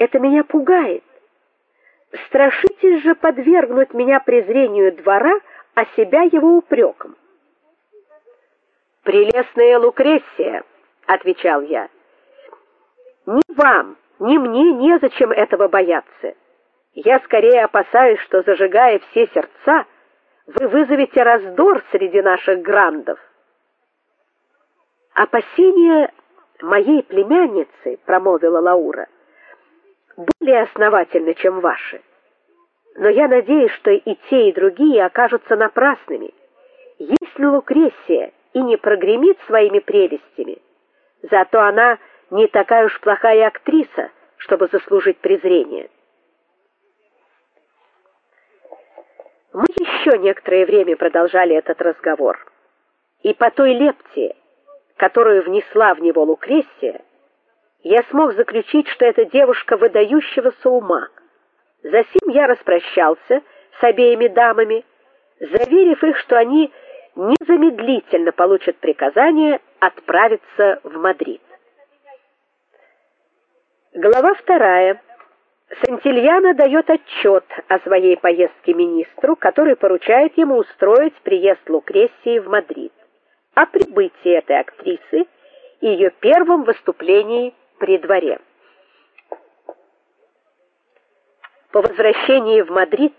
Это меня пугает. Страшитесь же подвергнуть меня презрению двора, а себя его упрекам. Прелестная Лукреция, отвечал я. Ни вам, ни мне незачем этого бояться. Я скорее опасаюсь, что зажигая все сердца, вы вызовете раздор среди наших грандов. Опасения моей племянницы, промолвила Лаура, более основательны, чем ваши. Но я надеюсь, что и те, и другие окажутся напрасными. Если Лукреция и не прогремит своими прелестями, зато она не такая уж плохая актриса, чтобы заслужить презрение. Мы еще некоторое время продолжали этот разговор. И по той лепте, которую внесла в него Лукреция, я смог заключить, что эта девушка выдающегося ума. Затем я распрощался с обеими дамами, заверив их, что они незамедлительно получат приказание отправиться в Мадрид. Глава вторая. Сантильяна дает отчет о своей поездке министру, который поручает ему устроить приезд Лукреции в Мадрид. О прибытии этой актрисы и ее первом выступлении при дворе. По возвращении в Мадрид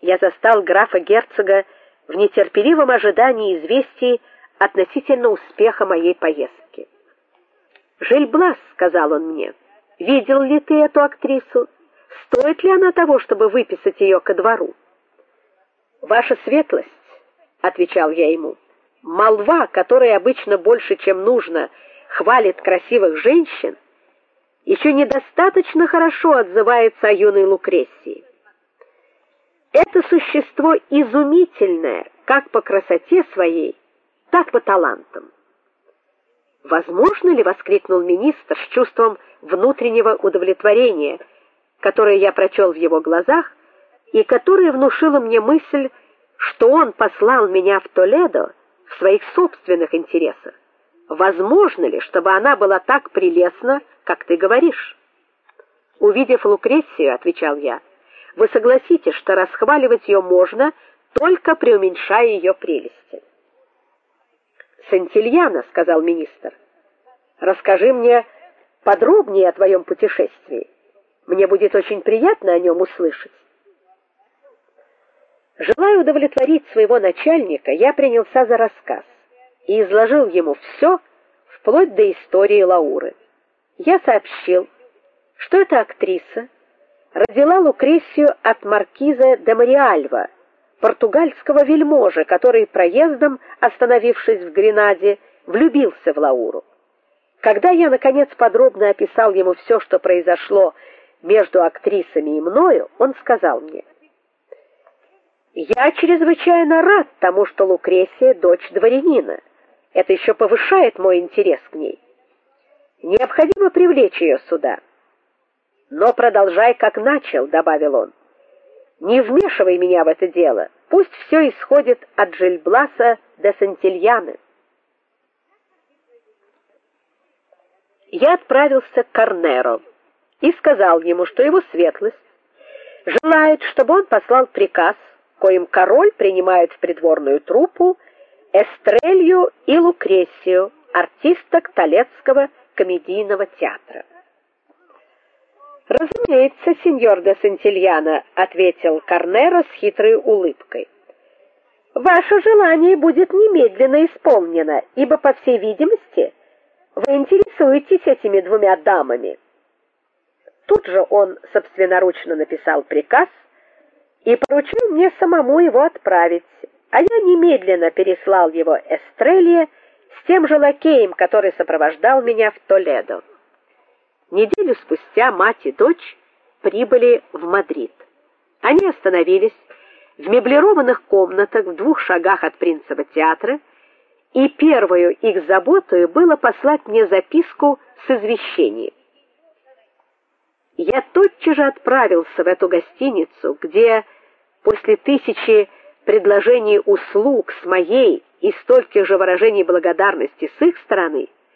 я застал графа-герцога в нетерпеливом ожидании известий относительно успеха моей поездки. "Жильблас", сказал он мне. "Видел ли ты эту актрису? Стоит ли она того, чтобы выписать ее ко двору?" "Ваша светлость", отвечал я ему. "Молва, которая обычно больше, чем нужно, хвалит красивых женщин, еще недостаточно хорошо отзывается о юной Лукреции. Это существо изумительное, как по красоте своей, так по талантам. Возможно ли, воскликнул министр с чувством внутреннего удовлетворения, которое я прочел в его глазах и которое внушило мне мысль, что он послал меня в Толедо в своих собственных интересах. Возможно ли, чтобы она была так прелестна, как ты говоришь? Увидев Лукрецию, отвечал я. Вы согласитесь, что расхваливать ее можно, только преуменьшая ее прелести. Сантильяна, сказал министр. Расскажи мне подробнее о твоем путешествии. Мне будет очень приятно о нем услышать. Желая удовлетворить своего начальника, я принялся за рассказ и изложил ему все, вплоть до истории Лауры. Я сообщил, что эта актриса родила Лукрецию от маркиза де Мариальва, португальского вельможи, который проездом, остановившись в Гренаде, влюбился в Лауру. Когда я наконец подробно описал ему все, что произошло между актрисами и мною, он сказал мне: "Я чрезвычайно рад тому, что Лукреция дочь дворянина. Это еще повышает мой интерес к ней. Необходимо привлечь ее сюда. Но продолжай как начал, добавил он. Не вмешивай меня в это дело. Пусть все исходит от Жильбласа до Сантильяны. Я отправился к Карнеро и сказал ему, что его светлость желает, чтобы он послал приказ, коим король принимает в придворную труппу Эстрелью и Лукрецию, артисток Толецкого комедийного театра. Разумеется, сеньор де Сантильяна, ответил Карнеро с хитрой улыбкой. Ваше желание будет немедленно исполнено, ибо по всей видимости вы интересуетесь этими двумя дамами. Тут же он собственноручно написал приказ и поручил мне самому его отправить а я немедленно переслал его Эстрелье с тем же лакеем, который сопровождал меня в Толедо. Неделю спустя мать и дочь прибыли в Мадрид. Они остановились в меблированных комнатах в двух шагах от Принцева театра, и первую их заботой было послать мне записку с извещением. Я тотчас же отправился в эту гостиницу, где после тысячи предложений услуг с моей и стольких же выражений благодарности с их стороны